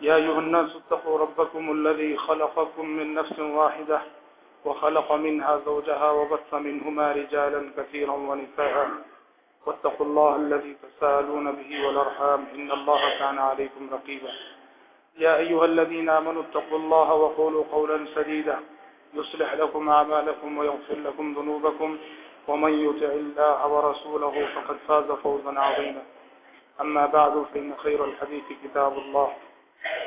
يا أيها الناس اتقوا ربكم الذي خلقكم من نفس واحدة وخلق منها زوجها وبث منهما رجالا كثيرا ونساء. واتقوا الله الذي تسالون به والأرحام. إن الله كان عليكم رقيبا. يا أيها الذين آمنوا اتقوا الله وقولوا قولا سديدا. يصلح لكم أعمالكم ويغفر لكم ذنوبكم. ومن يطع الله ورسوله فقد فاز فوزا عظيما. أما بعد، فإن خير الحديث كتاب الله.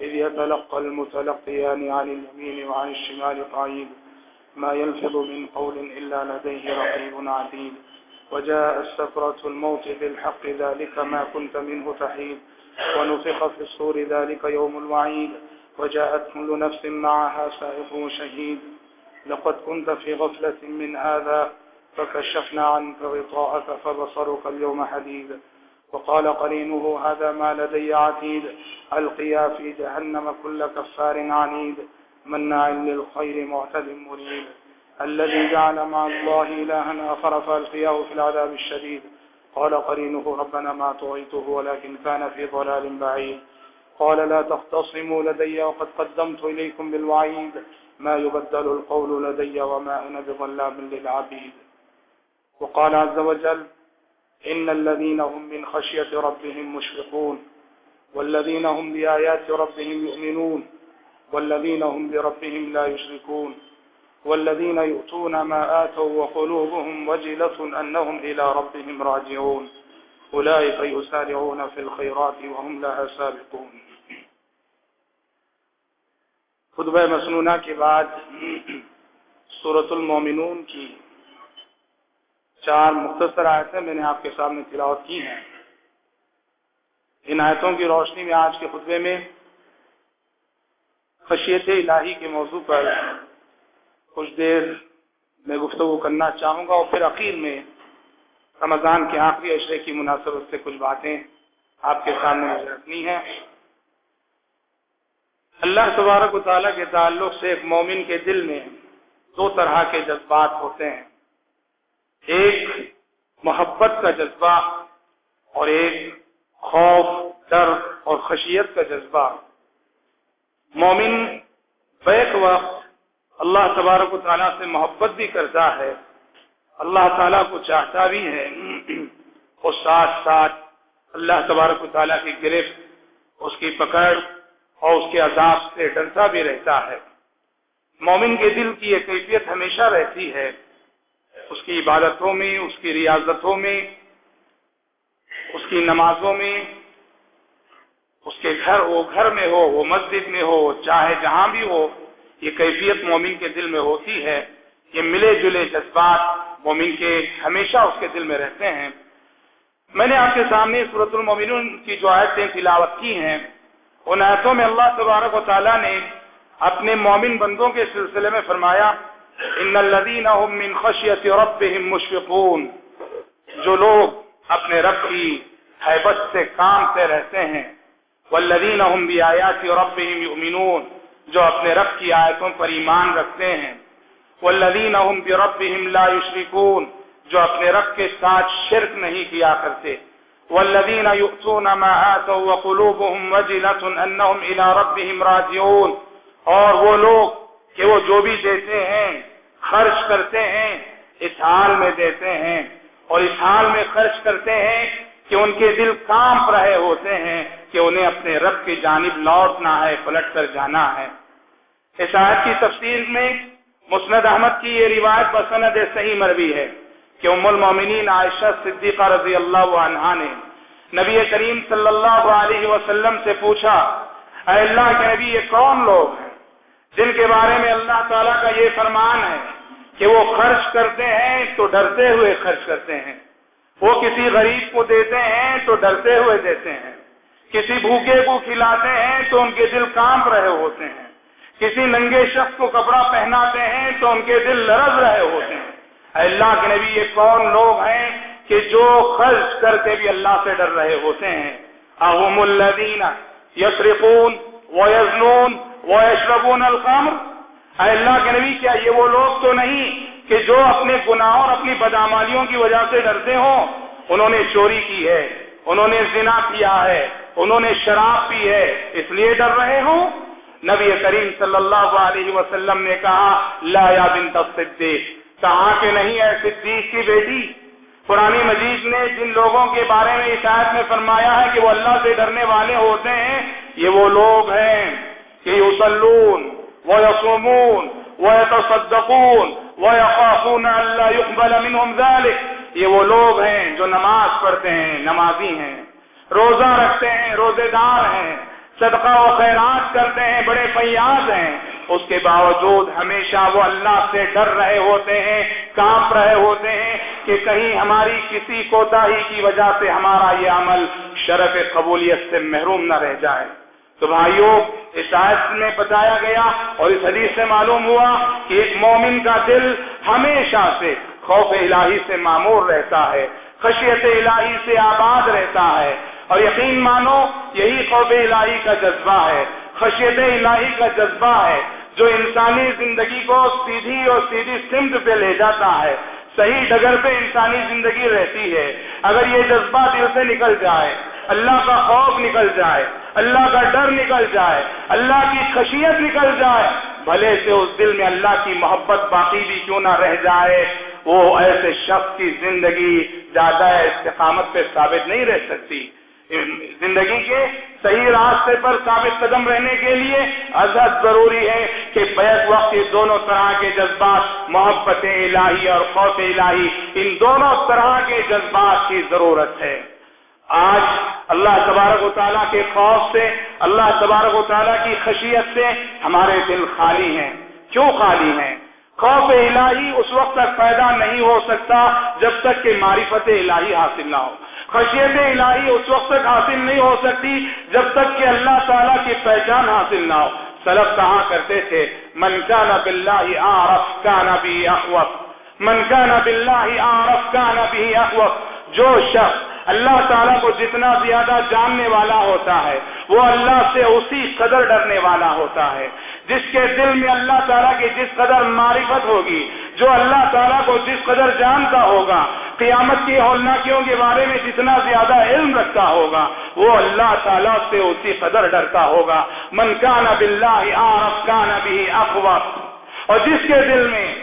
إذ يتلقى المتلقيان عن اليمين وعن الشمال قعيد ما يلفظ من قول إلا لديه رقيب عتيد. وجاء السفرة الموت بالحق، ذلك ما كنت منه تحيد. ونفخ في الصور، ذلك يوم الوعيد. وجاءت كل نفس معها سائق وشهيد لقد كنت في غفلة من هذا، فكشفنا عنك غطاءك، فبصرك اليوم حديد. وقال قرينه هذا ما لدي عتيد ألقيا في جهنم كل كفار عنيد، مناع للخير معتد مريد. الذي جعل مع الله إلها آخر فألقياه في العذاب الشديد. قال قرينه ربنا ما طغيته ولكن كان في ضلال بعيد. قال لا تختصموا لدي وقد قدمت إليكم بالوعيد. ما يبدل القول لدي وما أنا بظلام للعبيد. وقال عز وجل إن الذين هم من خشية ربهم مشفقون، والذين هم بآيات ربهم يؤمنون، والذين هم بربهم لا يشركون، والذين يؤتون ما آتوا وقلوبهم وجلة أنهم إلى ربهم راجعون. أولئك يسارعون في الخيرات وهم لها سابقون. خطبہ مسنونہ کے بعد سورة المومنون کی چار مختصر آیتیں میں نے آپ کے سامنے تلاوت کی ہیں۔ ان آیتوں کی روشنی میں آج کے خطبے میں خشیت الہی کے موضوع پر کچھ دیر میں گفتگو کرنا چاہوں گا اور پھر اخیر میں رمضان کے آخری اشرے کی مناسبت سے کچھ باتیں آپ کے سامنے مجھے رکھنی ہیں۔ اللہ تبارک و تعالیٰ کے تعلق سے ایک مومن کے دل میں دو طرح کے جذبات ہوتے ہیں۔ ایک محبت کا جذبہ اور ایک خوف، ڈر اور خشیت کا جذبہ۔ مومن بیک وقت اللہ تبارک و تعالیٰ سے محبت بھی کرتا ہے، اللہ تعالیٰ کو چاہتا بھی ہے، اور ساتھ ساتھ اللہ تبارک و تعالیٰ کی گرفت، اس کی پکڑ اور اس کے عذاب سے ڈرتا بھی رہتا ہے۔ مومن کے دل کی یہ کیفیت ہمیشہ رہتی ہے۔ اس کی عبادتوں میں، اس کی ریاضتوں میں، اس کی نمازوں میں، اس کے گھر، وہ گھر میں ہو، وہ مسجد میں ہو، چاہے جہاں بھی ہو، یہ کیفیت مومن کے دل میں ہوتی ہے یہ ملے جلے جذبات مومن کے ہمیشہ اس کے دل میں رہتے ہیں۔ میں نے آپ کے سامنے صورت المومنون کی جو آیتیں تلاوت کی ہیں، ان آیتوں میں اللہ تبارک و تعالیٰ نے اپنے مومن بندوں کے سلسلے میں فرمایا ان الذين هم من خشيه ربهم مشفقون، جو لوگ اپنے رب کی حیبت سے کامتے رہتے ہیں، والذین هم بآیات ربهم یؤمنون، جو اپنے رب کی آیتوں پر ایمان رکھتے ہیں، والذین هم بربهم لا یشرکون، جو اپنے رب کے ساتھ شرک نہیں کیا کرتے، والذین یؤتون ما آتوا وقلوبهم وجلة انهم الى ربهم راجعون، اور وہ لوگ کہ وہ جو بھی دیتے ہیں، خرچ کرتے ہیں، اس حال میں دیتے ہیں۔ اور اس حال میں خرچ کرتے ہیں کہ ان کے دل کام رہے ہوتے ہیں، کہ انہیں اپنے رب کی جانب لوٹنا ہے، پلٹ کر جانا ہے۔ اس آیت کی تفصیل میں مسند احمد کی یہ روایت بسند صحیح مروی ہے کہ ام المومنین عائشہ صدیقہ رضی اللہ عنہ نے نبی کریم صلی اللہ علیہ وسلم سے پوچھا، اے اللہ کے نبی، یہ کون لوگ ہیں؟ جن کے بارے میں اللہ تعالیٰ کا یہ فرمان ہے کہ وہ خرچ کرتے ہیں تو ڈرتے ہوئے خرچ کرتے ہیں۔ وہ کسی غریب کو دیتے ہیں تو ڈرتے ہوئے دیتے ہیں۔ کسی بھوکے کو کھلاتے ہیں تو ان کے دل کانپ رہے ہوتے ہیں۔ کسی ننگے شخص کو کپڑا پہناتے ہیں تو ان کے دل لرز رہے ہوتے ہیں۔ اللہ کے نبی، یہ کون لوگ ہیں کہ جو خرچ کر کے بھی اللہ سے ڈر رہے ہوتے ہیں؟ احم الدین یسرقون ویزنون ویشربون الخمر اے اللہ کے نبی، کیا یہ وہ لوگ تو نہیں کہ جو اپنے گناہوں اور اپنی بدامالیوں کی وجہ سے ڈرتے ہوں؟ انہوں نے چوری کی ہے، انہوں نے زنا کیا ہے، انہوں نے شراب پی ہے، اس لیے ڈر رہے ہوں؟ نبی کریم صلی اللہ علیہ وسلم نے کہا، لا یا بنت الصدیق کہا کہ نہیں ہے صدیق کی بیٹی؟ پرانی مجید نے جن لوگوں کے بارے میں عشایت میں فرمایا ہے کہ وہ اللہ سے ڈرنے والے ہوتے ہیں، یہ وہ لوگ ہیں۔ کہ یسلون وہ یسومون وہ اللہ يقبل منهم ذلك. یہ وہ لوگ ہیں جو نماز پڑھتے ہیں، نمازی ہیں، روزہ رکھتے ہیں، روزے دار ہیں، صدقہ و خیرات کرتے ہیں، بڑے فیاض ہیں۔ اس کے باوجود ہمیشہ وہ اللہ سے ڈر رہے ہوتے ہیں، کانپ رہے ہوتے ہیں کہ کہیں ہماری کسی کوتا کی وجہ سے ہمارا یہ عمل شرف قبولیت سے محروم نہ رہ جائے۔ تو بھائیوں اس آیت میں بتایا گیا اور اس حدیث سے معلوم ہوا کہ ایک مومن کا دل ہمیشہ سے خوف الہی سے معمور رہتا ہے، خشیت الہی سے آباد رہتا ہے۔ اور یقین مانو، یہی خوف الہی کا جذبہ ہے، خشیت الہی کا جذبہ ہے، جو انسانی زندگی کو سیدھی اور سیدھی سمت پہ لے جاتا ہے۔ صحیح ڈگر پہ انسانی زندگی رہتی ہے۔ اگر یہ جذبہ دل سے نکل جائے اللہ کا خوف نکل جائے، اللہ کا ڈر نکل جائے، اللہ کی خشیت نکل جائے، بھلے سے اس دل میں اللہ کی محبت باقی بھی کیوں نہ رہ جائے؟ وہ ایسے شخص کی زندگی زیادہ استقامت پہ ثابت نہیں رہ سکتی۔ زندگی کے صحیح راستے پر ثابت قدم رہنے کے لیے عزت ضروری ہے کہ بیک وقت یہ دونوں طرح کے جذبات، محبت الہی اور خوف الہی، ان دونوں طرح کے جذبات کی ضرورت ہے۔ آج اللہ تبارک و تعالیٰ کے خوف سے، اللہ تبارک و تعالیٰ کی خشیت سے ہمارے دل خالی ہیں۔ کیوں خالی ہیں؟ خوف الہی اس وقت تک پیدا نہیں ہو سکتا جب تک کہ معرفت الہی حاصل نہ ہو۔ خشیت الہی اس وقت تک حاصل نہیں ہو سکتی جب تک کہ اللہ تعالیٰ کی پہچان حاصل نہ ہو۔ سلف کہا کرتے تھے؟ من کا نہ بلّہ عارف کا نبی اخوف۔ من کا نہ بلّہ عارف کا نبی اخوف۔ جو شخص اللہ تعالیٰ کو جتنا زیادہ جاننے والا ہوتا ہے، وہ اللہ سے اسی قدر ڈرنے والا ہوتا ہے۔ جس کے دل میں اللہ تعالیٰ کی جس قدر معرفت ہوگی، جو اللہ تعالیٰ کو جس قدر جانتا ہوگا، قیامت کی ہولناکیوں کے بارے میں جتنا زیادہ علم رکھتا ہوگا، وہ اللہ تعالیٰ سے اسی قدر ڈرتا ہوگا۔ من کان بلّہ عارف کان بھی افوق اور جس کے دل میں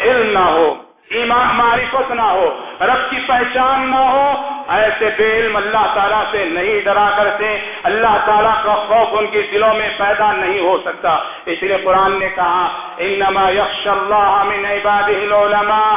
علم نہ ہو ایمان معرفت نہ ہو، رب کی پہچان نہ ہو، ایسے بے علم اللہ تعالیٰ سے نہیں ڈرا کرتے۔ اللہ تعالیٰ کا خوف ان کے دلوں میں پیدا نہیں ہو سکتا۔ اس لیے قرآن نے کہا، انما یخش اللہ من عباده العلماء،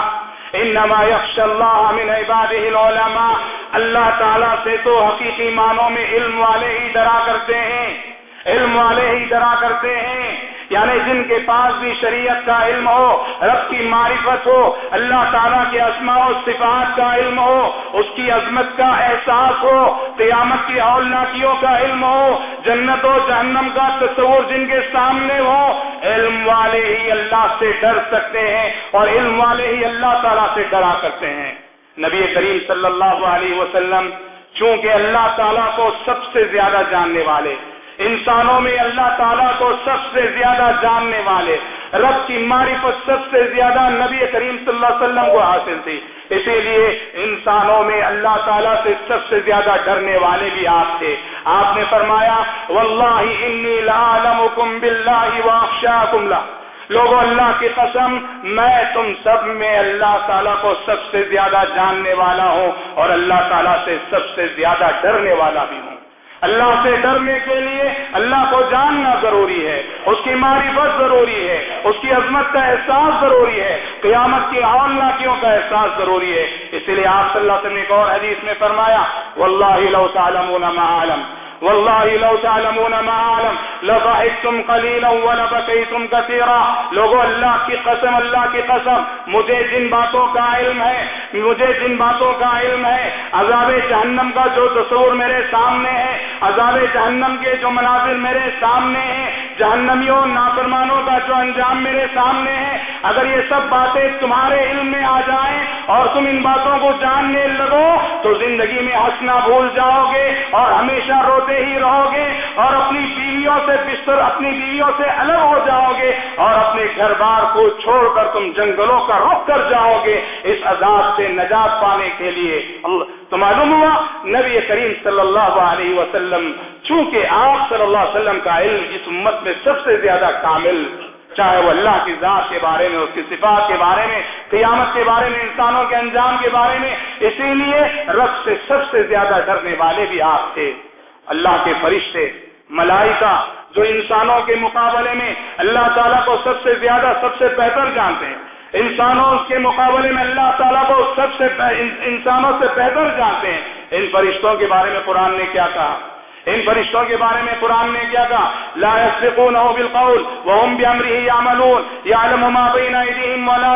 انما یخش اللہ من عباده العلماء۔ اللہ تعالیٰ سے تو حقیقی معنوں میں علم والے ہی ڈرا کرتے ہیں۔ علم والے ہی ڈرا کرتے ہیں۔ یعنی جن کے پاس بھی شریعت کا علم ہو، رب کی معرفت ہو، اللہ تعالیٰ کے اسماء و صفات کا علم ہو، اس کی عظمت کا احساس ہو، قیامت کی اولناکیوں کا علم ہو، جنت و جہنم کا تصور جن کے سامنے ہو، علم والے ہی اللہ سے ڈر سکتے ہیں اور علم والے ہی اللہ تعالیٰ سے ڈرا کرتے ہیں۔ نبی کریم صلی اللہ علیہ وسلم چونکہ اللہ تعالیٰ کو سب سے زیادہ جاننے والے انسانوں میں اللہ تعالیٰ کو سب سے زیادہ جاننے والے، رب کی معرفت سب سے زیادہ نبی کریم صلی اللہ علیہ وسلم کو حاصل تھی۔ اسی لیے انسانوں میں اللہ تعالیٰ سے سب سے زیادہ ڈرنے والے بھی آپ تھے۔ آپ نے فرمایا، واللہ انی لعلمکم باللہ واخشاکم لہ۔ لوگوں اللہ کی قسم، میں تم سب میں اللہ تعالیٰ کو سب سے زیادہ جاننے والا ہوں اور اللہ تعالیٰ سے سب سے زیادہ ڈرنے والا بھی ہوں۔ اللہ سے ڈرنے کے لیے اللہ کو جاننا ضروری ہے، اس کی معرفت ضروری ہے، اس کی عظمت کا احساس ضروری ہے، قیامت کی اولناکیوں کا احساس ضروری ہے۔ اسی لیے آپ صلی اللہ علیہ وسلم نے ایک اور حدیث میں فرمایا واللہ لو تعلمون ما عالم والله لو تعلمون ما عالم لضحكتم قليلا ولبكيتم كثيرا لوگوں اللہ کی قسم، اللہ کی قسم، مجھے جن باتوں کا علم ہے، مجھے جن باتوں کا علم ہے، عذاب جہنم کا جو تصور میرے سامنے ہے، عذاب جہنم کے جو مناظر میرے سامنے ہیں، جہنمیوں، نافرمانوں کا جو انجام میرے سامنے ہے، اگر یہ سب باتیں تمہارے علم میں آ جائیں اور تم ان باتوں کو جاننے لگو، تو زندگی میں ہنسنا بھول جاؤ گے اور ہمیشہ روتے ہوتے ہی رہو گے اور اپنی بیویوں سے بستر، اپنی بیویوں سے الگ ہو جاؤ گے اور اپنے گھر بار کو چھوڑ کر تم جنگلوں کا رخ کر جاؤ گے اس عذاب سے نجات پانے کے لیے۔ تو معلوم ہوا، نبی کریم صلی اللہ علیہ وسلم، چونکہ آپ صلی اللہ علیہ وسلم کا علم اس امت میں سب سے زیادہ کامل، چاہے وہ اللہ کی ذات کے بارے میں، اس کی صفات کے بارے میں، قیامت کے بارے میں، انسانوں کے انجام کے بارے میں، اسی لیے رب سے سب سے زیادہ ڈرنے والے بھی آپ تھے۔ اللہ کے فرشتے، ملائکہ جو انسانوں کے مقابلے میں اللہ تعالیٰ کو سب سے زیادہ، سب سے بہتر جانتے ہیں۔ انسانوں کے مقابلے میں اللہ تعالیٰ کو سب سے انسانوں سے بہتر جانتے ہیں۔ ان فرشتوں کے بارے میں قرآن نے کیا کہا؟ ان فرشتوں کے بارے میں قرآن نے کیا کہا؟ لا يسبقونه بالقول وهم بأمره يعملون. يعلم ما بين أيديهم ولا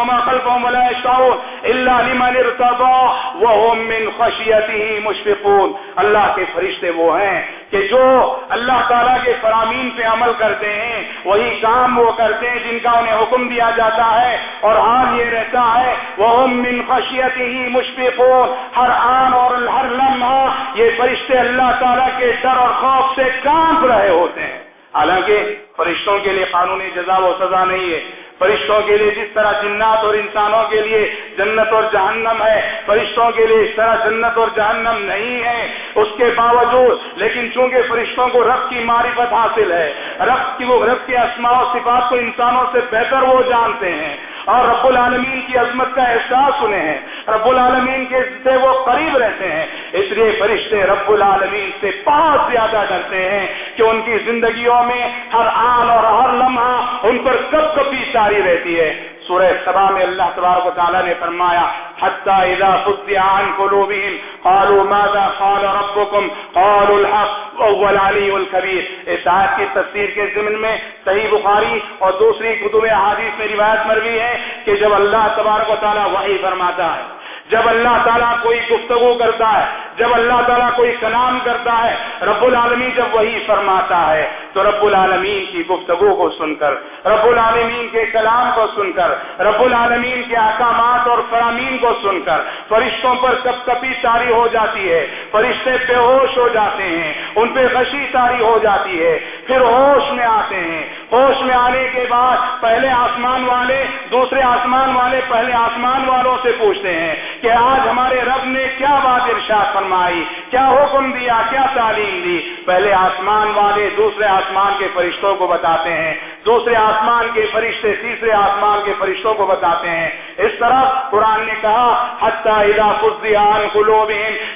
وما خلفهم ولا يشعرون إلا لمن ارتضى وهم من خشيته مشفقون. اللہ کے فرشتے وہ ہیں کہ جو اللہ تعالیٰ کے فرامین پہ عمل کرتے ہیں، وہی کام وہ کرتے ہیں جن کا انہیں حکم دیا جاتا ہے اور حال یہ رہتا ہے وہ من خشیت ہی مشفقون۔ ہر آن اور ہر لمحہ یہ فرشتے اللہ تعالیٰ کے ڈر اور خوف سے کانپ رہے ہوتے ہیں۔ حالانکہ فرشتوں کے لیے قانونی جزا و سزا نہیں ہے۔ فرشتوں کے لیے جس طرح جنات اور انسانوں کے لیے جنت اور جہنم ہے، فرشتوں کے لیے اس طرح جنت اور جہنم نہیں ہے، اس کے باوجود، لیکن چونکہ فرشتوں کو رب کی معرفت حاصل ہے، رب کی وہ، رب کے اسماع و صفات کو انسانوں سے بہتر وہ جانتے ہیں۔ اور رب العالمین کی عظمت کا احساس انہیں ہے۔ رب العالمین کے سے وہ قریب رہتے ہیں۔ اس لیے فرشتے رب العالمین سے بہت زیادہ ڈرتے ہیں کہ ان کی زندگیوں میں ہر آن اور ہر لمحہ ان پر کب کبھی ساری رہتی ہے۔ سورہ سبا میں اللہ تبارک و تعالیٰ نے فرمایا حتى إذا عن قلوبهم قالوا ماذا قال ربكم قالوا الحق، وهو العلي الكبير اس آیت کی تفسیر کے ضمن میں صحیح بخاری اور دوسری کتب حدیث میں روایت مروی ہے کہ جب اللہ تبارک و تعالیٰ وحی فرماتا ہے جب اللہ تعالیٰ کوئی گفتگو کرتا ہے، جب اللہ تعالیٰ کوئی کلام کرتا ہے، رب العالمین جب وہی فرماتا ہے، تو رب العالمین کی گفتگو کو سن کر، رب العالمین کے کلام کو سن کر، رب العالمین کے احکامات اور فرامین کو سن کر، فرشتوں پر کپ کپی تاری ہو جاتی ہے، فرشتے بے ہوش ہو جاتے ہیں، ان پہ غشی تاری ہو جاتی ہے۔ پھر ہوش میں آتے ہیں۔ ہوش میں آنے کے بعد پہلے آسمان والے دوسرے آسمان والے پہلے آسمان والوں سے پوچھتے ہیں کہ آج ہمارے رب نے کیا بات ارشاد فرمائی، کیا حکم دیا، کیا تعلیم دی؟ پہلے آسمان والے دوسرے آسمان کے فرشتوں کو بتاتے ہیں۔ دوسرے آسمان کے فرشتے تیسرے آسمان کے فرشتوں کو بتاتے ہیں۔ اس طرح قرآن نے کہا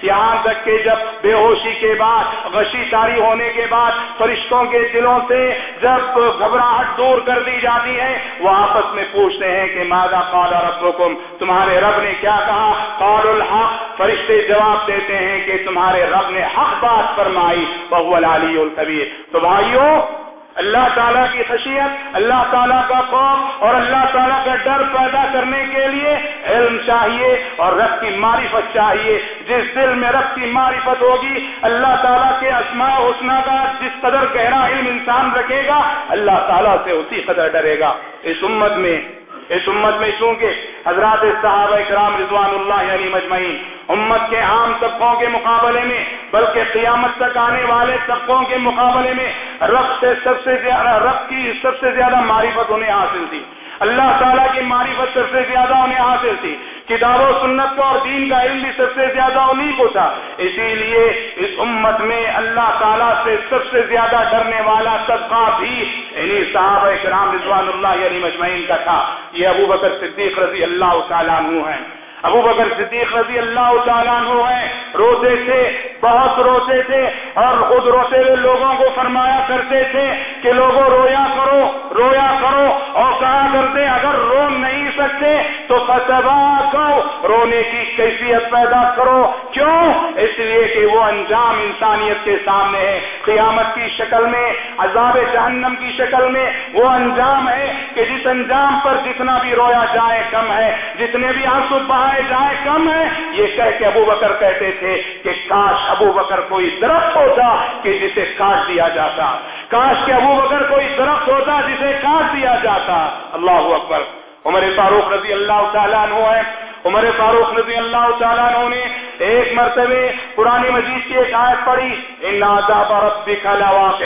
یہاں تک کہ جب بے ہوشی کے بعد، غشی تاری ہونے کے بعد فرشتوں کے دلوں سے جب گھبراہٹ دور کر دی جاتی ہے وہ آپس میں پوچھتے ہیں کہ مادا قال ربکم؟ تمہارے رب نے کیا کہا؟ قال الحق۔ فرشتے جواب دیتے ہیں کہ تمہارے رب نے حق بات فرمائی بہو العلی الکبیر تو بھائیوں اللہ تعالیٰ کی خشیت، اللہ تعالیٰ کا خوف اور اللہ تعالیٰ کا ڈر پیدا کرنے کے لیے علم چاہیے اور رب کی معرفت چاہیے۔ جس دل میں رب کی معرفت ہوگی، اللہ تعالیٰ کے اسماء حسنہ کا جس قدر گہرا علم انسان رکھے گا، اللہ تعالیٰ سے اسی قدر ڈرے گا۔ اس امت میں، اس امت میں چونکہ حضرات صحابہ کرام رضوان اللہ یعنی مجمعین، امت کے عام طبقوں کے مقابلے میں بلکہ قیامت تک آنے والے طبقوں کے مقابلے میں رب سے سب سے زیادہ رب کی سب سے زیادہ معرفت انہیں حاصل تھی۔ اللہ تعالیٰ کی معرفت سب سے زیادہ انہیں حاصل تھی۔ کتاب و سنت کو اور دین کا علم بھی سب سے زیادہ انہیں کو تھا۔ اسی لیے اس امت میں اللہ تعالیٰ سے سب سے زیادہ ڈرنے والا طبقہ بھی یعنی صاحب کرام رضوان اللہ یعنی مجمعین کا تھا۔ یہ ابو بکر صدیق رضی اللہ تعالیٰ عنہ ہیں۔ ابو بکر صدیق رضی اللہ تعالیٰ عنہ ہیں۔ روتے تھے، بہت روتے تھے اور خود روتے ہوئے لوگوں کو فرمایا کرتے تھے کہ لوگوں، رویا کرو رویا کرو اور کہا کرتے اگر رو نہیں سکتے تو فتبا کرو رونے کی کیفیت پیدا کرو۔ کیوں؟ اس لیے کہ وہ انجام انسانیت کے سامنے ہے۔ قیامت کی شکل میں، عذاب جہنم کی شکل میں وہ انجام ہے کہ جس انجام پر جتنا بھی رویا جائے کم ہے، جتنے بھی آنسو بہائے جائے کم ہے۔ یہ کہہ کے ابو بکر کہتے تھے کہ کاش ابو بکر کوئی درخت ہوتا کہ جسے کاٹ دیا جاتا۔ کاش کے ابو بکر کوئی درخت ہوتا جسے کاٹ دیا جاتا۔ اللہ اکبر۔ عمر فاروق رضی اللہ تعالیٰ عنہ ہے۔ عمر فاروق رضی اللہ تعالیٰ عنہ نے ایک مرتبہ پرانی مجید کی ایک آیت پڑھی، ان عذاب ربک لواقع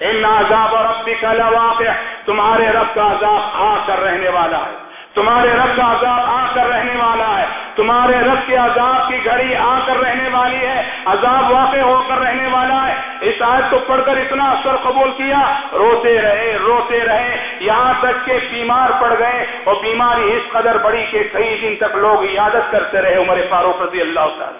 ان عذاب ربک لواقع تمہارے رب کا عذاب آ کر رہنے والا ہے۔ تمہارے رب کا عذاب آ کر رہنے والا ہے۔ تمہارے رب کے عذاب کی گھڑی آ کر رہنے والی ہے۔ عذاب واقع ہو کر رہنے والا ہے۔ اس آیت کو پڑھ کر اتنا اثر قبول کیا۔ روتے رہے روتے رہے۔ یہاں تک کہ بیمار پڑ گئے اور بیماری اس قدر بڑی کہ کئی دن تک لوگ عیادت کرتے رہے عمر فاروق رضی اللہ تعالی۔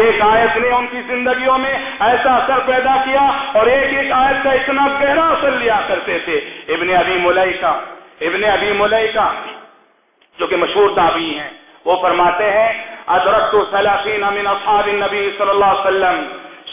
ایک آیت نے ان کی زندگیوں میں ایسا اثر پیدا کیا اور ایک ایک آیت کا اتنا گہرا اثر لیا کرتے تھے۔ ابن ابی ملئی کا ابن ابی ملئی کا جو کہ مشہور تابعی ہیں، وہ فرماتے ہیں ادرک تو سلاخین امین اصحاب النبی صلی اللہ علیہ وسلم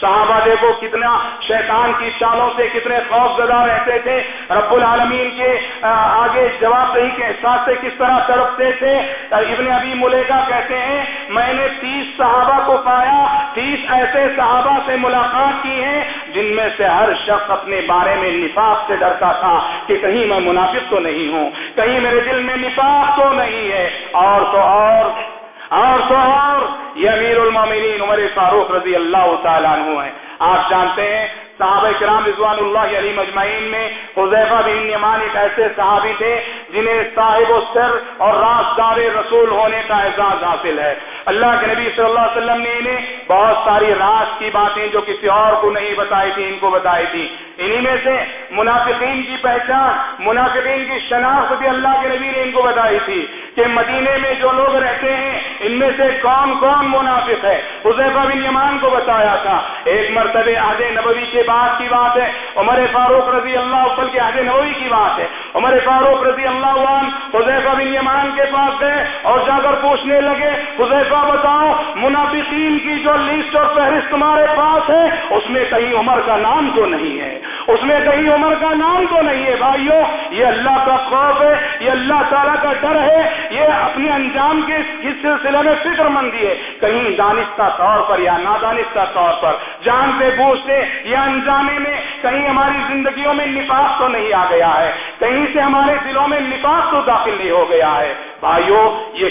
صحابہ دیکھو کتنا شیطان کی چالوں سے کتنے خوف زدہ رہتے تھے۔ رب العالمین کے آگے جواب دہی کے احساس سے کس طرح تڑپتے تھے۔ ابن ابھی ملیکا کہتے ہیں، میں نے تیس صحابہ کو پایا، تیس ایسے صحابہ سے ملاقات کی ہیں جن میں سے ہر شخص اپنے بارے میں نفاق سے ڈرتا تھا کہ کہیں میں منافق تو نہیں ہوں، کہیں میرے دل میں نفاق تو نہیں ہے۔ اور تو اور اور تو اور یہ امیر المومنین عمر فاروق رضی اللہ تعالیٰ عنہ ہیں۔ آپ جانتے ہیں، صحابہ کرام رضوان اللہ علی مجمعین میں حضیفہ بن یمان ایک ایسے صحابی تھے جنہیں صاحب و سر اور راستار رسول ہونے کا اعزاز حاصل ہے۔ اللہ کے نبی صلی اللہ علیہ وسلم نے انہیں بہت ساری راز کی باتیں جو کسی اور کو نہیں بتائی تھی، ان کو بتائی تھی۔ انہی میں سے منافقین کی پہچان، منافقین کی شناخت بھی اللہ کے نبی نے ان کو بتائی تھی کہ مدینے میں جو لوگ رہتے ہیں، ان میں سے کون کون منافق ہے۔ حضیفہ بن یمان کو بتایا تھا۔ ایک مرتبہ عہد نبوی کے بعد کی بات ہے، عمر فاروق رضی اللہ عبل کے عہد نبوی کی بات ہے۔ عمر فاروق رضی اللہ عنہ حضیفہ بن یمان کے پاس گئے اور جا کر پوچھنے لگے حضیفہ بتاؤ، منافقین کی جو لسٹ اور فہرست تمہارے پاس ہے، اس میں کہیں عمر کا نام تو نہیں ہے۔ اس میں کہیں عمر کا نام تو نہیں ہے، بھائیو، یہ اللہ کا خوف ہے، یہ اللہ تعالیٰ کا ڈر ہے۔ یہ اپنے انجام کے اس سلسلے میں فکر مندی ہے۔ کہیں دانستہ طور پر یا نادانستہ طور پر، جانتے بوجھتے یا انجانے میں کہیں ہماری زندگیوں میں نفاق تو نہیں آ گیا ہے۔ کہیں سے ہمارے دلوں میں نفاق تو داخل نہیں ہو گیا ہے۔ بھائیو، یہ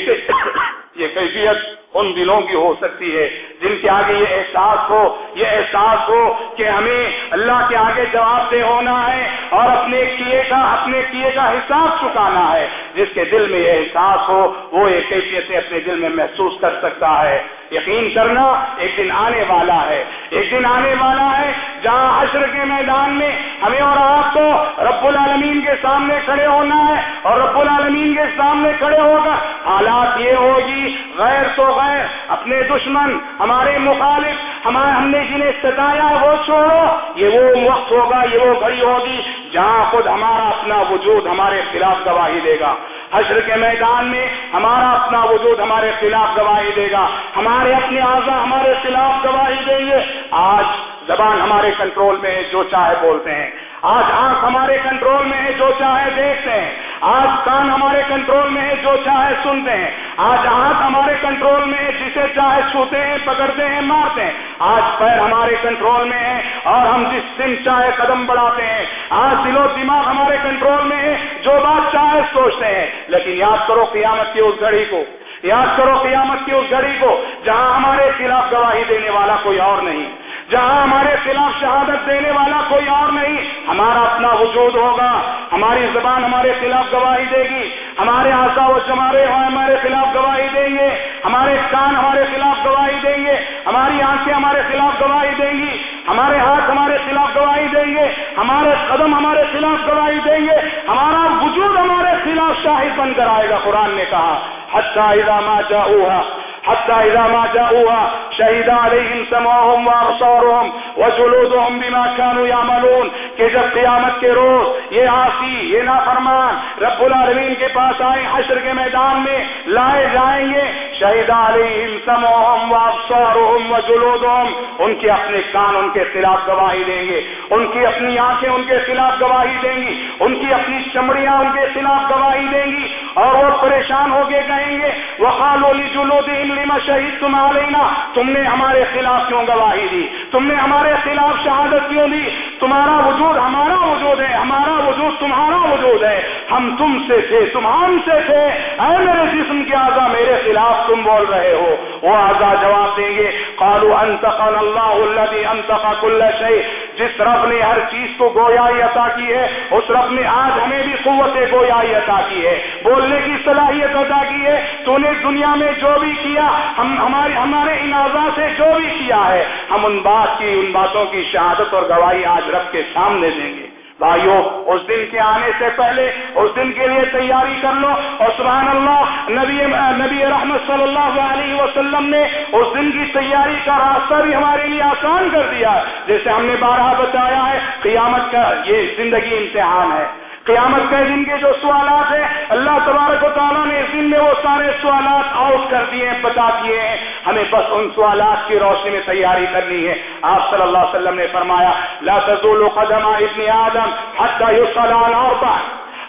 یہ کیفیت ان دلوں کی ہو سکتی ہے۔ جن کے آگے یہ احساس ہو، یہ احساس ہو کہ ہمیں اللہ کے آگے جواب دہ ہونا ہے اور اپنے کیے کا، اپنے کیے کا حساب چکانا ہے۔ جس کے دل میں یہ احساس ہو، وہ ایک کیفیت اپنے دل میں محسوس کر سکتا ہے۔ یقین کرنا ایک دن آنے والا ہے۔ ایک دن آنے والا ہے جہاں حشر کے میدان میں ہمیں اور آپ کو رب العالمین کے سامنے کھڑے ہونا ہے۔ اور رب العالمین کے سامنے کھڑے ہو کر حالات یہ ہوگی غیر تو غیر اپنے دشمن، ہمارے مخالف، ہمارے ہم نے جنہیں ستایا، وہ چھوڑو۔ یہ وہ وقت ہوگا، یہ وہ گھڑی ہوگی جہاں خود ہمارا اپنا وجود ہمارے خلاف گواہی دے گا۔ حشر کے میدان میں ہمارا اپنا وجود ہمارے خلاف گواہی دے گا۔ ہمارے اپنے اعضا ہمارے خلاف گواہی دیں گے۔ آج زبان ہمارے کنٹرول میں ہے، جو چاہے بولتے ہیں۔ آج آنکھ ہمارے کنٹرول میں ہے، جو چاہے دیکھتے ہیں۔ آج کان ہمارے کنٹرول میں ہے، جو چاہے سنتے ہیں آج ہاتھ ہمارے کنٹرول میں ہے، جسے چاہے چھوتے ہیں، پکڑتے ہیں، مارتے ہیں۔ آج پیر ہمارے کنٹرول میں ہے اور ہم جس دن چاہے قدم بڑھاتے ہیں۔ آج دل و دماغ ہمارے کنٹرول میں ہے، جو بات چاہے سوچتے ہیں۔ لیکن یاد کرو قیامت کی اس گھڑی کو۔ یاد کرو قیامت کی اس گھڑی کو، جہاں ہمارے خلاف گواہی دینے والا کوئی اور نہیں۔ جہاں ہمارے خلاف شہادت دینے والا کوئی اور نہیں، ہمارا اپنا وجود ہوگا۔ ہماری زبان ہمارے خلاف گواہی دے گی۔ ہمارے آسا و چمارے ہمارے خلاف گواہی دیں گے۔ ہمارے کان ہمارے خلاف گواہی دیں گے۔ ہماری آنکھیں ہمارے خلاف گواہی دیں گی۔ ہمارے ہاتھ ہمارے خلاف گواہی دیں گے۔ ہمارے قدم ہمارے خلاف گواہی دیں گے۔ ہمارا وجود ہمارے خلاف شاہد بن کر آئے گا، قرآن نے کہا حتى إذا ما جاءوها حتى إذا ما جاءوها شهد عليهم سمعهم وأبصارهم وجلودهم بما كانوا يعملون. کہ جب قیامت کے روز یہ آسی، یہ نافرمان رب العالمین کے پاس آئیں حشر کے میدان میں، لائے جائیں گے شہید علیہم سمعهم وابصارهم وجلودهم، ان کے اپنے کان ان کے خلاف گواہی دیں گے، ان کی اپنی آنکھیں ان کے خلاف گواہی دیں گی، ان کی اپنی چمڑیاں ان کے خلاف گواہی دیں گی اور وہ پریشان ہو کے کہیں گے، وقالوا لجلودهم لما شهدتم علينا تم نے ہمارے خلاف کیوں گواہی دی؟ تم نے ہمارے خلاف شہادت کیوں دی؟ تمہارا وجود ہمارا وجود ہے، ہمارا وجود تمہارا وجود ہے۔ ہم تم سے تھے، تم ہم سے تھے۔ اے میرے جسم کے آزا میرے خلاف تم بول رہے ہو۔ وہ آزا جواب دیں گے، قالوا انتقن اللہ الذي انتق كل شيء جس رب نے ہر چیز کو گویائی عطا کی ہے، اس رب نے آج ہمیں بھی قوت گویائی عطا کی ہے۔ بول بولنے کی صلاحیت عطا کی ہے، تو نے دنیا میں جو بھی کیا، ہم ہمارے ہمارے ان اعضاء سے جو بھی کیا ہے، ہم ان بات کی، ان باتوں کی شہادت اور گواہی آج رب کے سامنے دیں گے۔ بھائیو اس دن کے آنے سے پہلے، اس دن کے لیے تیاری کر لو۔ اور سبحان اللہ، نبی نبی رحمت صلی اللہ علیہ وسلم نے اس دن کی تیاری کا راستہ بھی ہمارے لیے آسان کر دیا۔ جیسے ہم نے بارہ بتایا ہے، قیامت کا یہ زندگی امتحان ہے۔ قیامت کے دن کے جو سوالات ہیں، اللہ تبارک و تعالیٰ نے اس دن میں وہ سارے سوالات آؤٹ کر دیے ہیں، بتا دیے ہیں۔ ہمیں بس ان سوالات کی روشنی میں تیاری کرنی ہے۔ آپ صلی اللہ علیہ وسلم نے فرمایا، لا تزول قدم ابن آدم حتى يسأل عن اربع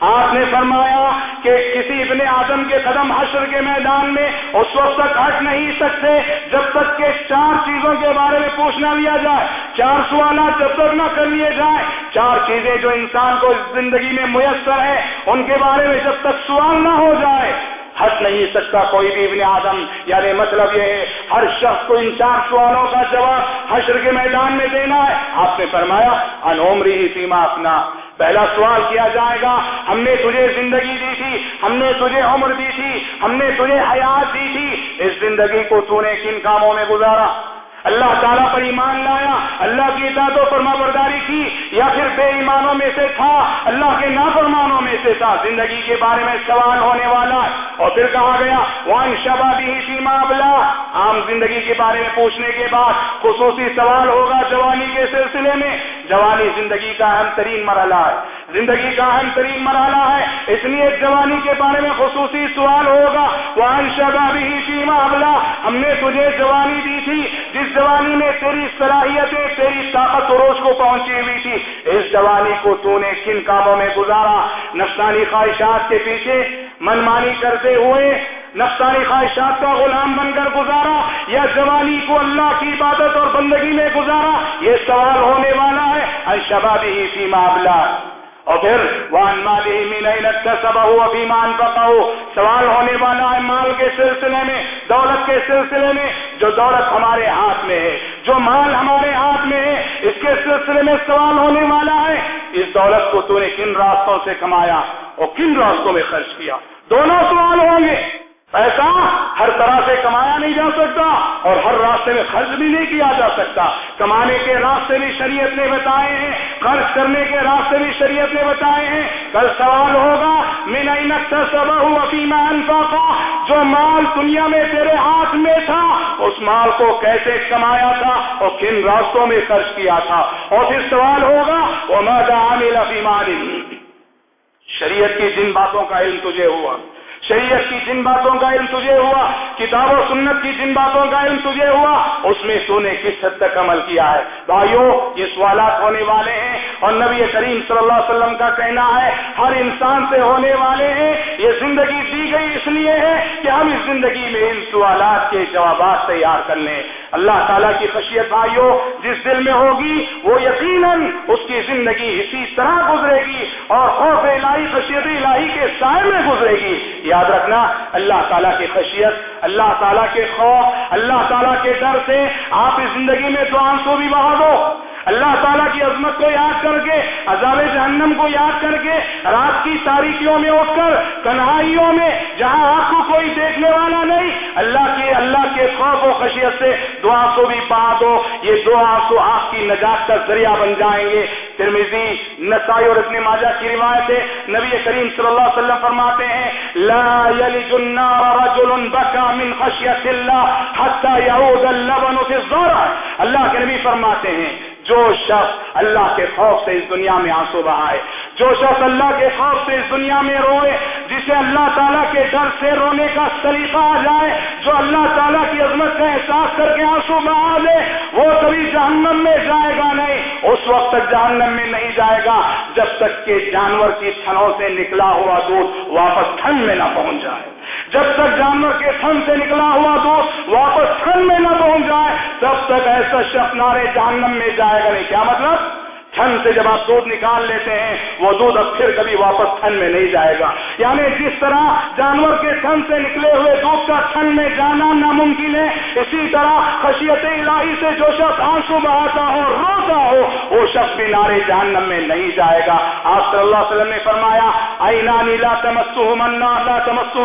آپ نے فرمایا کہ کسی ابن آدم کے قدم حشر کے میدان میں اس وقت تک ہٹ نہیں سکتے، جب تک کہ چار چیزوں کے بارے میں پوچھنا لیا جائے۔ چار سوالات جب تک نہ کر لیے جائیں، چار چیزیں جو انسان کو زندگی میں میسر ہے ان کے بارے میں جب تک سوال نہ ہو جائے، ہٹ نہیں سکتا کوئی بھی ابن آدم۔ یعنی مطلب یہ ہے، ہر شخص کو ان چار سوالوں کا جواب حشر کے میدان میں دینا ہے۔ آپ نے فرمایا انومری ہی سیما اپنا پہلا سوال کیا جائے گا، ہم نے تجھے زندگی دی تھی، ہم نے تجھے عمر دی تھی، ہم نے تجھے حیات دی تھی، اس زندگی کو تو نے کن کاموں میں گزارا؟ اللہ تعالیٰ پر ایمان لایا، اللہ کی اطاعت و فرما برداری کی، یا پھر بے ایمانوں میں سے تھا، اللہ کے نافرمانوں میں سے تھا، زندگی کے بارے میں سوال ہونے والا۔ اور پھر کہا گیا، وان شبا بھی سیما بلا عام زندگی کے بارے میں پوچھنے کے بعد خصوصی سوال ہوگا جوانی کے سلسلے میں۔ جوانی زندگی کا اہم ترین مرحلہ ہے۔ زندگی کا اہم ترین مرحلہ ہے۔ اس لیے جوانی کے بارے میں خصوصی سوال ہوگا۔ وان شبا بھی سیما بلا ہم نے تجھے جوانی دی تھی، جس جوانی میں تیری صلاحیتیں، تیری طاقت و روز کو پہنچی ہوئی تھی۔ اس جوانی کو تو نے کن کاموں میں گزارا؟ نفسانی خواہشات کے پیچھے منمانی کرتے ہوئے نفسانی خواہشات کا غلام بن کر گزارا؟ یا جوانی کو اللہ کی عبادت اور بندگی میں گزارا؟ یہ سوال ہونے والا ہے۔ الشبابی ہی فی معاملہ اور پھر وان مالی مین سب ہو ابھی مان پتا ہو سوال ہونے والا ہے مال کے سلسلے میں، دولت کے سلسلے میں، جو دولت ہمارے ہاتھ میں ہے، جو مال ہمارے ہاتھ میں ہے، اس کے سلسلے میں سوال ہونے والا ہے۔ اس دولت کو تو نے کن راستوں سے کمایا اور کن راستوں میں خرچ کیا؟ دونوں سوال ہوں گے۔ پیسہ ہر طرح سے کمایا نہیں جا سکتا اور ہر راستے میں خرچ بھی نہیں کیا جا سکتا۔ کمانے کے راستے بھی شریعت نے بتائے ہیں، خرچ کرنے کے راستے بھی شریعت نے بتائے ہیں۔ کل سوال ہوگا میں نہیں سب کا جو مال دنیا میں تیرے ہاتھ میں تھا، اس مال کو کیسے کمایا تھا اور کن راستوں میں خرچ کیا تھا؟ اور پھر سوال ہوگا وہ عامل افیمان شریعت کی جن باتوں کا علم تجھے ہوا۔ شریعت کی جن باتوں کا علم تجھے ہوا، کتاب و سنت کی جن باتوں کا علم تجھے ہوا، اس میں تو نے کس حد تک عمل کیا ہے؟ بھائیو، یہ سوالات ہونے والے ہیں اور نبی کریم صلی اللہ علیہ وسلم کا کہنا ہے، ہر انسان سے ہونے والے ہیں، یہ زندگی دی گئی اس لیے ہے کہ ہم اس زندگی میں ان سوالات کے جوابات تیار کر لیں۔ اللہ تعالیٰ کی خشیت بھائیو، جس دل میں ہوگی، وہ یقیناً اس کی زندگی اسی طرح گزرے گی اور خوف الہی، خشیت الہی کے سائے میں گزرے گی۔ یاد رکھنا، اللہ تعالیٰ کی خشیت، اللہ تعالیٰ کے خوف، اللہ تعالیٰ کے ڈر سے آپ اس زندگی میں تو آنسو بھی بہا دو۔ اللہ تعالیٰ کی عظمت کو یاد کر کے، عذاب جہنم کو یاد کر کے، رات کی تاریخیوں میں اٹھ کر، تنہائیوں میں، جہاں آپ کو کوئی دیکھنے والا نہیں، اللہ کے اللہ کے خوف و خشیت سے دعا کو بھی پا دو۔ یہ دعا کو آپ کی نجات کا ذریعہ بن جائیں گے۔ ترمیزی نسائی اور ابن ماجہ کی روایت ہے۔ نبی کریم صلی اللہ علیہ وسلم فرماتے ہیں، لا يلج النار رجل بكى من خشیت اللہ حتى يعود اللبن في الزرع اللہ کے نبی فرماتے ہیں جو شخص اللہ کے خوف سے اس دنیا میں آنسو بہائے، جو شخص اللہ کے خوف سے اس دنیا میں روئے، جسے اللہ تعالیٰ کے ڈر سے رونے کا سلیقہ آ جائے، جو اللہ تعالیٰ کی عظمت کا احساس کر کے آنسو بہا لے وہ کبھی جہنم میں جائے گا نہیں، اس وقت تک جہنم میں نہیں جائے گا، جب تک کہ جانور کی تھنوں سے نکلا ہوا دودھ واپس ٹھنڈ میں نہ پہنچ جائے۔ جب تک جانور کے تھن سے نکلا ہوا دودھ واپس تھن میں نہ پہنچ جائے تب تک ایسا شخص نارے جہنم میں جائے گا نہیں کیا مطلب؟ تھن سے جب آپ دودھ نکال لیتے ہیں، وہ دودھ اب پھر کبھی واپس تھن میں نہیں جائے گا۔ یعنی جس طرح جانور کے تھن سے نکلے ہوئے دودھ کا تھن میں جانا ناممکن ہے، اسی طرح خشیت الہی سے جو شخص آنسو بہاتا ہو، روتا ہو، وہ شخص بھی نارے جہنم میں نہیں جائے گا۔ آپ صلی اللہ علیہ وسلم نے فرمایا اینا نیلا تمسو منا لا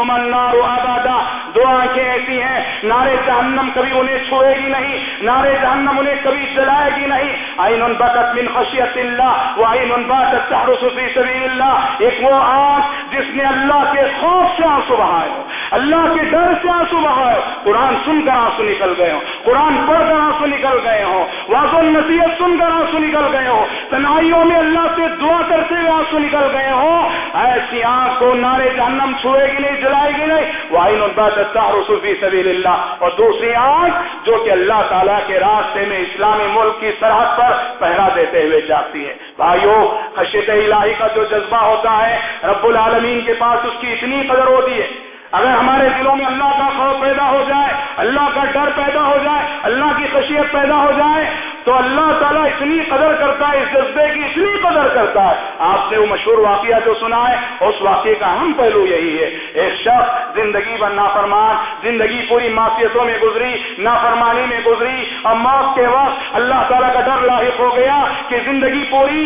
منا رو آبادا دو آنکھیں ایسی ہیں نارے جہنم کبھی انہیں چھوڑے گی نہیں نارے جہنم انہیں کبھی جلائے گی نہیں۔ این بکت من خشیت اللہ وعین باتت تحرس فی سبیل اللہ، ایک وہ آنکھ جس نے اللہ کے خوف سے آنسو بہائے ہو۔ اللہ کے ڈر سے آنسو بہائے قرآن سن کر آنسو نکل گئے ہو قرآن پڑھ کر آنسو نکل گئے ہو واضح نصیحت سن کر آنسو نکل گئے ہو تنہائیوں میں اللہ سے دعا کرتے ہوئے آنسو نکل گئے ہو ایسی آنکھ کو نارے جہنم چھوڑے گی نہیں، جلائے گی نہیں۔ وعین باتت تحرس فی سبیل اللہ اور دوسری آنکھ جو کہ اللہ تعالیٰ کے راستے میں اسلامی ملک کی سرحد پر پہرا دیتے ہوئے جاتی ہے۔ بھائیو، خشیت الہی کا جو جذبہ ہوتا ہے، رب العالمین کے پاس اس کی اتنی قدر ہوتی ہے۔ اگر ہمارے دلوں میں اللہ کا خوف پیدا ہو جائے، اللہ کا ڈر پیدا ہو جائے، اللہ کی خشیت پیدا ہو جائے تو اللہ تعالیٰ اتنی قدر کرتا ہے، اس جذبے کی اتنی قدر کرتا ہے۔ آپ نے وہ مشہور واقعہ جو سنا ہے، اس واقعے کا اہم پہلو یہی ہے۔ ایک شخص زندگی بن نافرمان، زندگی پوری معافیتوں میں گزری، نافرمانی میں گزری اور موت کے وقت اللہ تعالیٰ کا ڈر لاحق ہو گیا کہ زندگی پوری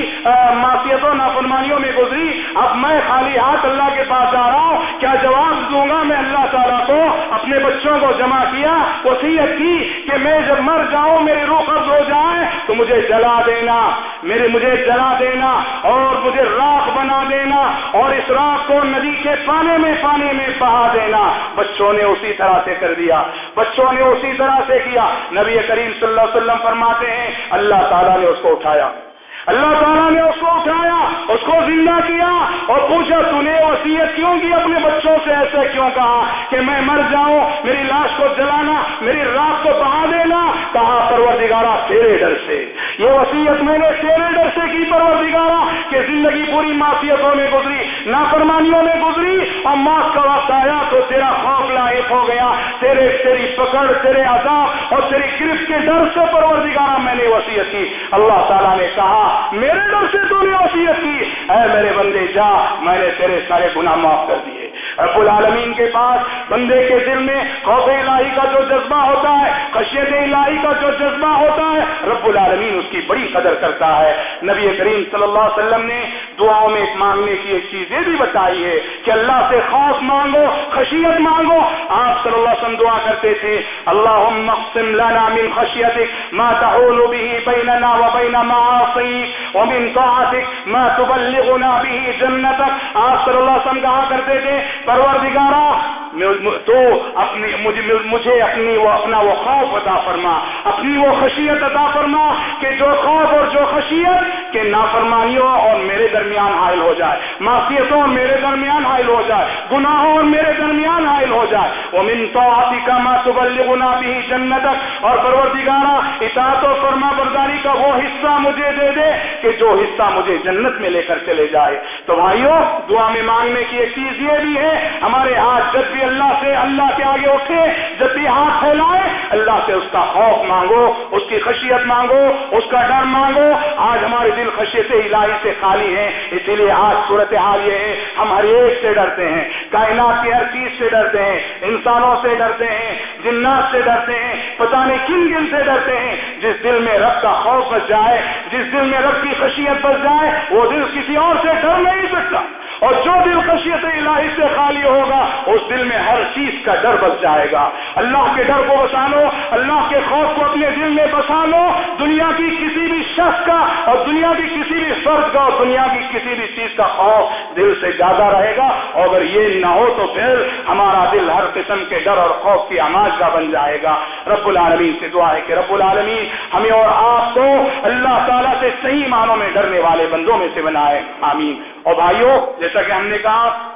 معافیتوں نافرمانیوں میں گزری۔ اب میں خالی ہاتھ اللہ کے پاس جا رہا ہوں، کیا جواب دوں گا میں اللہ تعالیٰ کو؟ اپنے بچوں کو جمع کیا وسیعت کی کہ میں جب مر جاؤں، میری روح قبض ہو جائے تو مجھے جلا دینا، میرے مجھے جلا دینا اور مجھے راک بنا دینا اور اس راک کو ندی کے پانی میں پانی میں بہا دینا۔ بچوں نے اسی طرح سے کر دیا، بچوں نے اسی طرح سے کیا۔ نبی کریم صلی اللہ علیہ وسلم فرماتے ہیں، اللہ تعالیٰ نے اس کو اٹھایا۔ اللہ تعالیٰ نے اس کو اٹھایا، اس کو زندہ کیا اور پوچھا، تو نے وسیعت کیوں کی اپنے بچوں سے؟ ایسے کیوں کہا کہ میں مر جاؤں میری لاش کو جلانا، میری رات کو بہا دینا، کہا پروردگارہ تیرے ڈر سے۔ یہ وسیعت میں نے تیرے ڈر سے کی پروردگارہ، کہ زندگی پوری معافیتوں میں گزری، نافرمانیوں میں گزری اور موت کا وقت آیا تو تیرا خوف لاحق ہو گیا۔ تیرے، تیری پکڑ، تیرے عذاب اور تیری گرفت کے ڈر سے پروردگارہ میں نے وسیعت کی۔ اللہ تعالیٰ نے کہا، میرے ڈر سے تو نے وسیعت کی۔ اے میرے بندے، جا، میں نے تیرے سارے گناہ معاف کر دیے۔ رب العالمین کے پاس، بندے کے دل میں خوف الہی کا جو جذبہ ہوتا ہے، خشیت الہی کا جو جذبہ ہوتا ہے، رب العالمین اس کی بڑی قدر کرتا ہے۔ نبی کریم صلی اللہ علیہ وسلم نے دعاؤں میں مانگنے کی ایک چیز یہ بھی بتائی ہے کہ اللہ سے خوف مانگو، خشیت مانگو۔ آپ صلی اللہ علیہ وسلم دعا کرتے تھے اللہ مقسم لنا من خشیتك ما تحول به بيننا وبين معاصيك ومن طاعتك ما تبلغنا به جنتك آپ صلی اللہ علیہ وسلم کہا کرتے تھے پروردگارا تو اپنی مجھے, مجھے اپنی وہ اپنا وہ خوف عطا فرما اپنی وہ خشیت عطا فرما کہ جو خوف جو خشیت کہ نافرمانیوں اور میرے درمیان حائل ہو جائے، معصیتوں اور میرے درمیان حائل ہو جائے، گناہوں اور میرے درمیان حائل ہو جائے۔ وہ منتو کا ما تبلغنا بھی جنتک اور پروردگارا، اطاعت و فرما برداری کا وہ حصہ مجھے دے دے کہ جو حصہ مجھے جنت میں لے کر چلے جائے۔ تو بھائیوں دعا میں مانگنے کی ایک چیز یہ بھی ہے، ہمارے ہاتھ جب بھی بھی اللہ سے اللہ کے آگے اٹھے، جب بھی ہاتھ پھیلائے، اللہ سے اس کا خوف مانگو، اس کی خشیت مانگو، اس کا ڈر مانگو آج ہمارے دل خشیت الہی سے خالی ہیں اسی لیے آج صورت حال یہ ہے، ہم ہر ایک سے ڈرتے ہیں۔ کائنات کی ہر چیز سے ڈرتے ہیں، انسانوں سے ڈرتے ہیں، جنات سے ڈرتے ہیں، پتہ نہیں کن دل سے ڈرتے ہیں۔ جس دل میں رب کا خوف بچ جائے، جس دل میں رب کی خشیت بچ جائے، وہ دل کسی اور سے ڈر نہیں سکتا۔ اور جو دل خشیت الہی سے خالی ہوگا، اس دل میں ہر چیز کا ڈر بس جائے گا۔ اللہ کے ڈر کو بسا لو، اللہ کے خوف کو اپنے دل میں بسا لو۔ دنیا کی کسی بھی شخص کا اور دنیا کی کسی بھی فرد کا اور دنیا کی کسی بھی چیز کا خوف دل سے زیادہ رہے گا۔ اور اگر یہ نہ ہو تو پھر ہمارا دل ہر قسم کے ڈر اور خوف کی آماج کا بن جائے گا۔ رب العالمین سے دعا ہے کہ رب العالمین ہمیں اور آپ کو اللہ تعالیٰ سے صحیح معنوں میں ڈرنے والے بندوں میں سے بنائے۔ آمین۔ اور بھائیوں جیسا کہ ہم نے کہا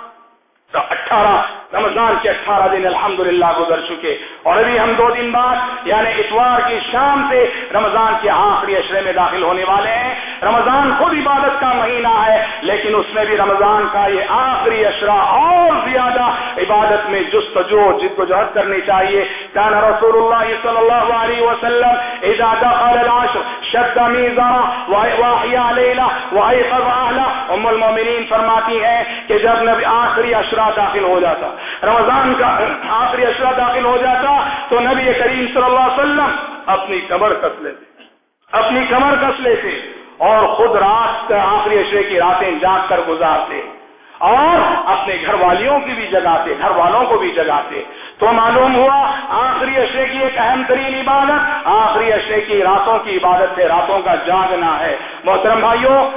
اٹھارہ، رمضان کے اٹھارہ دن الحمدللہ گزر چکے۔ اور ابھی ہم دو دن بعد یعنی اتوار کی شام سے رمضان کے آخری اشرے میں داخل ہونے والے ہیں۔ رمضان خود عبادت کا مہینہ ہے، لیکن اس میں بھی رمضان کا یہ آخری اشرا اور زیادہ عبادت میں جستجو جد کو جہد کرنی چاہیے۔ کان رسول اللہ صلی اللہ علیہ وسلم اذا دخل العشر شد میزارا واحیا لیلہ وایقظ اہلا ام المومنین فرماتی ہیں کہ جب نبی آخری اشرا داخل ہو جاتا، رمضان کا آخری اشرا داخل ہو جاتا، تو نبی کریم صلی اللہ علیہ وسلم اپنی کمر کس لیتے، اپنی کمر کس لیتے۔ اور خود رات آخری اشرے کی راتیں جاگ کر گزارتے اور اپنے گھر والیوں کی بھی جگاتے، گھر والوں کو بھی جگاتے۔ تو معلوم ہوا، آخری اشرے کی ایک اہم ترین عبادت، آخری اشرے کی راتوں کی عبادت سے راتوں کا جاگنا ہے۔ محترم بھائیوں،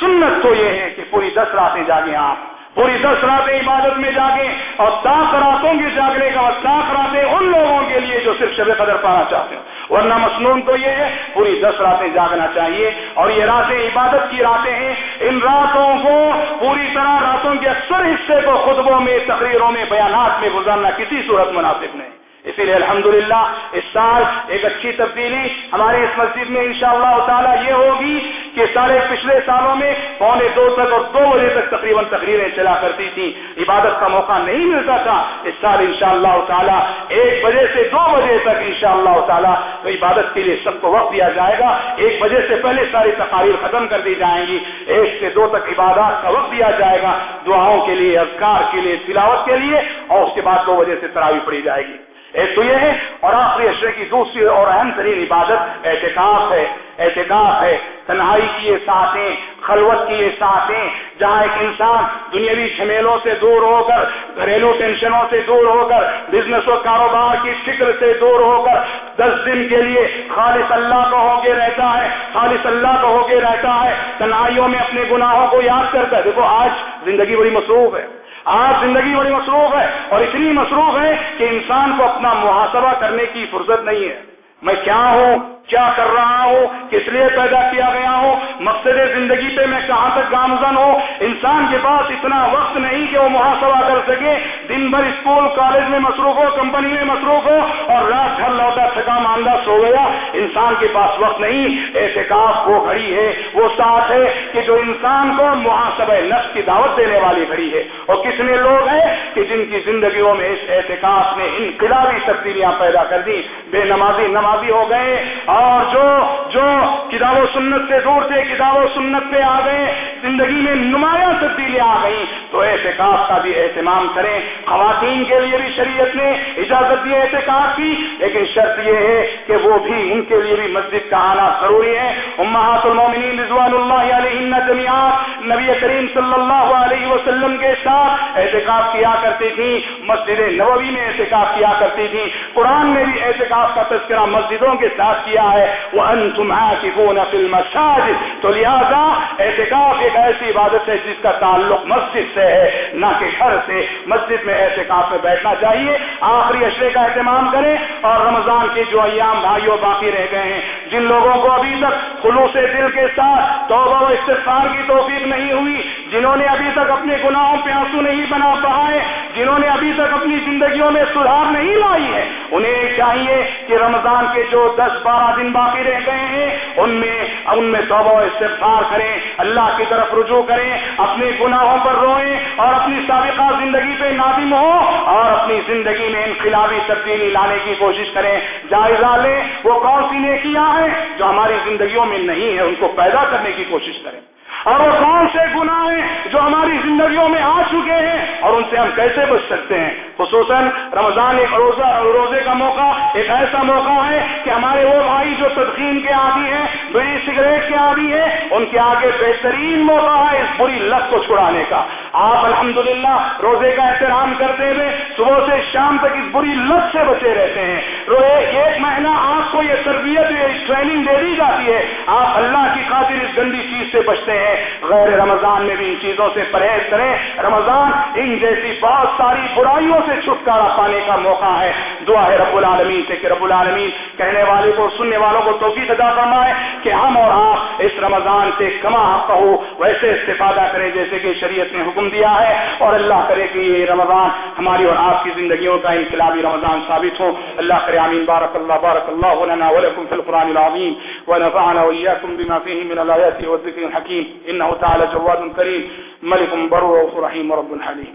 سنت تو یہ ہے کہ پوری دس راتیں جاگیں آپ۔ پوری دس راتیں عبادت میں جاگیں اور سات راتوں کے جاگنے کا سات راتیں ان لوگوں کے لیے جو صرف شب قدر پانا چاہتے ہیں ورنہ مصنون تو یہ ہے، پوری دس راتیں جاگنا چاہیے۔ اور یہ راتیں عبادت کی راتیں ہیں۔ ان راتوں کو پوری طرح راتوں کے اکثر حصے کو خطبوں میں، تقریروں میں، بیانات میں گزارنا کسی صورت مناسب نہیں۔ اسی لیے الحمدللہ اس سال ایک اچھی تبدیلی ہمارے اس مسجد میں انشاءاللہ اللہ تعالیٰ یہ ہوگی کہ سارے پچھلے سالوں میں پونے دو تک اور دو بجے تک تقریباً تقریریں چلا کرتی تھی عبادت کا موقع نہیں ملتا تھا اس سال انشاءاللہ اللہ تعالیٰ ایک بجے سے دو بجے تک انشاءاللہ اللہ تعالیٰ تو عبادت کے لیے سب کو وقت دیا جائے گا۔ ایک بجے سے پہلے ساری تقاریر ختم کر دی جائیں گی۔ ایک سے دو تک عبادات کا وقت دیا جائے گا۔ دعاؤں کے لیے، اذکار کے لیے، تلاوت کے لیے اور اس کے بعد دو بجے سے تراوی پڑی جائے گی۔ ایک تو یہ ہے، اور آخری اشرے کی دوسری اور اہم ترین عبادت احتکاف ہے۔ احتکاف ہے۔ تنہائی کی یہ ساتیں خلوت کی یہ ساتیں جہاں ایک انسان دنیاوی جھمیلوں سے دور ہو کر، گھریلو ٹینشنوں سے دور ہو کر، بزنس و کاروبار کی فکر سے دور ہو کر، دس دن کے لیے خالص اللہ کو ہو کے رہتا ہے، خالص اللہ کو ہو کے رہتا ہے، تنہائیوں میں اپنے گناہوں کو یاد کرتا ہے۔ دیکھو، آج زندگی بڑی مصروف ہے۔ آج زندگی بڑی مصروف ہے اور اتنی مصروف ہے کہ انسان کو اپنا محاسبہ کرنے کی فرصت نہیں ہے۔ میں کیا ہوں؟ کیا کر رہا ہوں؟ کس لیے پیدا کیا گیا ہوں؟ مقصد زندگی پہ میں کہاں تک گامزن ہوں؟ انسان کے پاس اتنا وقت نہیں کہ وہ محاسبہ کر سکے۔ دن بھر اسکول، کالج میں مصروف ہو، کمپنی میں مصروف ہو اور رات گھر لوٹا، تھکا ماندہ سو گیا۔ انسان کے پاس وقت نہیں۔ احتکاف وہ گھڑی ہے، وہ ساتھ ہے کہ جو انسان کو محاسبہ نفس کی دعوت دینے والی گھڑی ہے۔ اور کتنے لوگ ہیں کہ جن کی زندگیوں میں اس احتکاف نے انقلابی تبدیلیاں پیدا کر دی بے نمازی نمازی ہو گئے۔ اور جو جو کتاب و سنت سے دور تھے، کتاب و سنت پہ آ گئے، زندگی میں نمایاں تبدیلیاں آ گئی تو احتکاف کا بھی اہتمام کریں۔ خواتین کے لیے بھی شریعت نے اجازت دی احتکاف کی، لیکن شرط یہ ہے کہ وہ بھی ان کے لیے بھی مسجد کا آنا ضروری ہے۔ امہات المومنین رضوان اللہ علیہ جمیات نبی کریم صلی اللہ علیہ وسلم کے ساتھ احتکاف کیا کرتی تھی مسجد نبوی میں احتکاف کیا کرتی تھی قرآن میں بھی احتکاف کا تذکرہ مسجدوں کے ساتھ کیا ہے وہ انتم عاکفون فی المساجد۔ تو لہذا احتکاف ایک ایسی عبادت ہے جس کا تعلق مسجد سے ہے، نہ کہ گھر سے۔ مسجد میں احتکاف میں بیٹھنا چاہیے۔ آخری اشرے کا اہتمام کریں اور رمضان کے جو ایام بھائیوں باقی رہ گئے ہیں، جن لوگوں کو ابھی تک خلوص دل کے ساتھ توبہ و استفار کی توفیق نہیں ہوئی جنہوں نے ابھی تک اپنے گناہوں پہ آنسو نہیں بنا بہائے، جنہوں نے ابھی تک اپنی زندگیوں میں سدھار نہیں لائی ہے، انہیں چاہیے کہ رمضان کے جو دس بارہ دن باقی رہ گئے ہیں، ان میں ان میں توبہ استفار کریں، اللہ کی طرف رجوع کریں، اپنے گناہوں پر روئیں اور اپنی سابقہ زندگی پہ نادم ہو اور اپنی زندگی میں انقلابی تبدیلی لانے کی کوشش کریں۔ جائزہ لیں، وہ کون سی نیکیاں ہیں جو ہماری زندگیوں میں نہیں ہے ان کو پیدا کرنے کی کوشش کریں اور وہ کون سے گناہ ہیں جو ہماری زندگیوں میں آ چکے ہیں اور ان سے ہم کیسے بچ سکتے ہیں؟ خصوصاً رمضان ایک روزہ روزے کا موقع ایک ایسا موقع ہے کہ ہمارے وہ بھائی جو تدخین کے عادی ہیں بڑی سگریٹ کے عادی ہیں، ان کے آگے بہترین موقع ہے اس بری لت کو چھڑانے کا۔ آپ الحمدللہ روزے کا احترام کرتے ہوئے صبح سے شام تک اس بری لت سے بچے رہتے ہیں۔ تو ایک مہینہ آپ کو یہ تربیت ٹریننگ دے دی جاتی ہے۔ آپ اللہ کی خاطر اس گندی چیز سے بچتے ہیں۔ غیر رمضان میں بھی ان چیزوں سے پرہیز کریں۔ رمضان ان جیسی بہت ساری برائیوں سے چھٹکارا پانے کا موقع ہے۔ دعا ہے رب العالمین سے کہ رب العالمین کہنے والے کو، سننے والوں کو توفیق ادا فرمائے کہ ہم اور آپ اس رمضان سے کما کہو ویسے استفادہ کریں جیسے کہ شریعت نے حکم دیا ہے۔ اور اللہ کرے کہ یہ رمضان ہماری اور آپ کی زندگیوں کا انقلابی رمضان ثابت ہو۔ اللہ کرے آمين بارك الله بارك الله لنا ولكم في القرآن العظيم ونفعنا وإياكم بما فيه من الآيات والذكر الحكيم إنه تعالى جواد كريم ملك بر رحيم رب حليم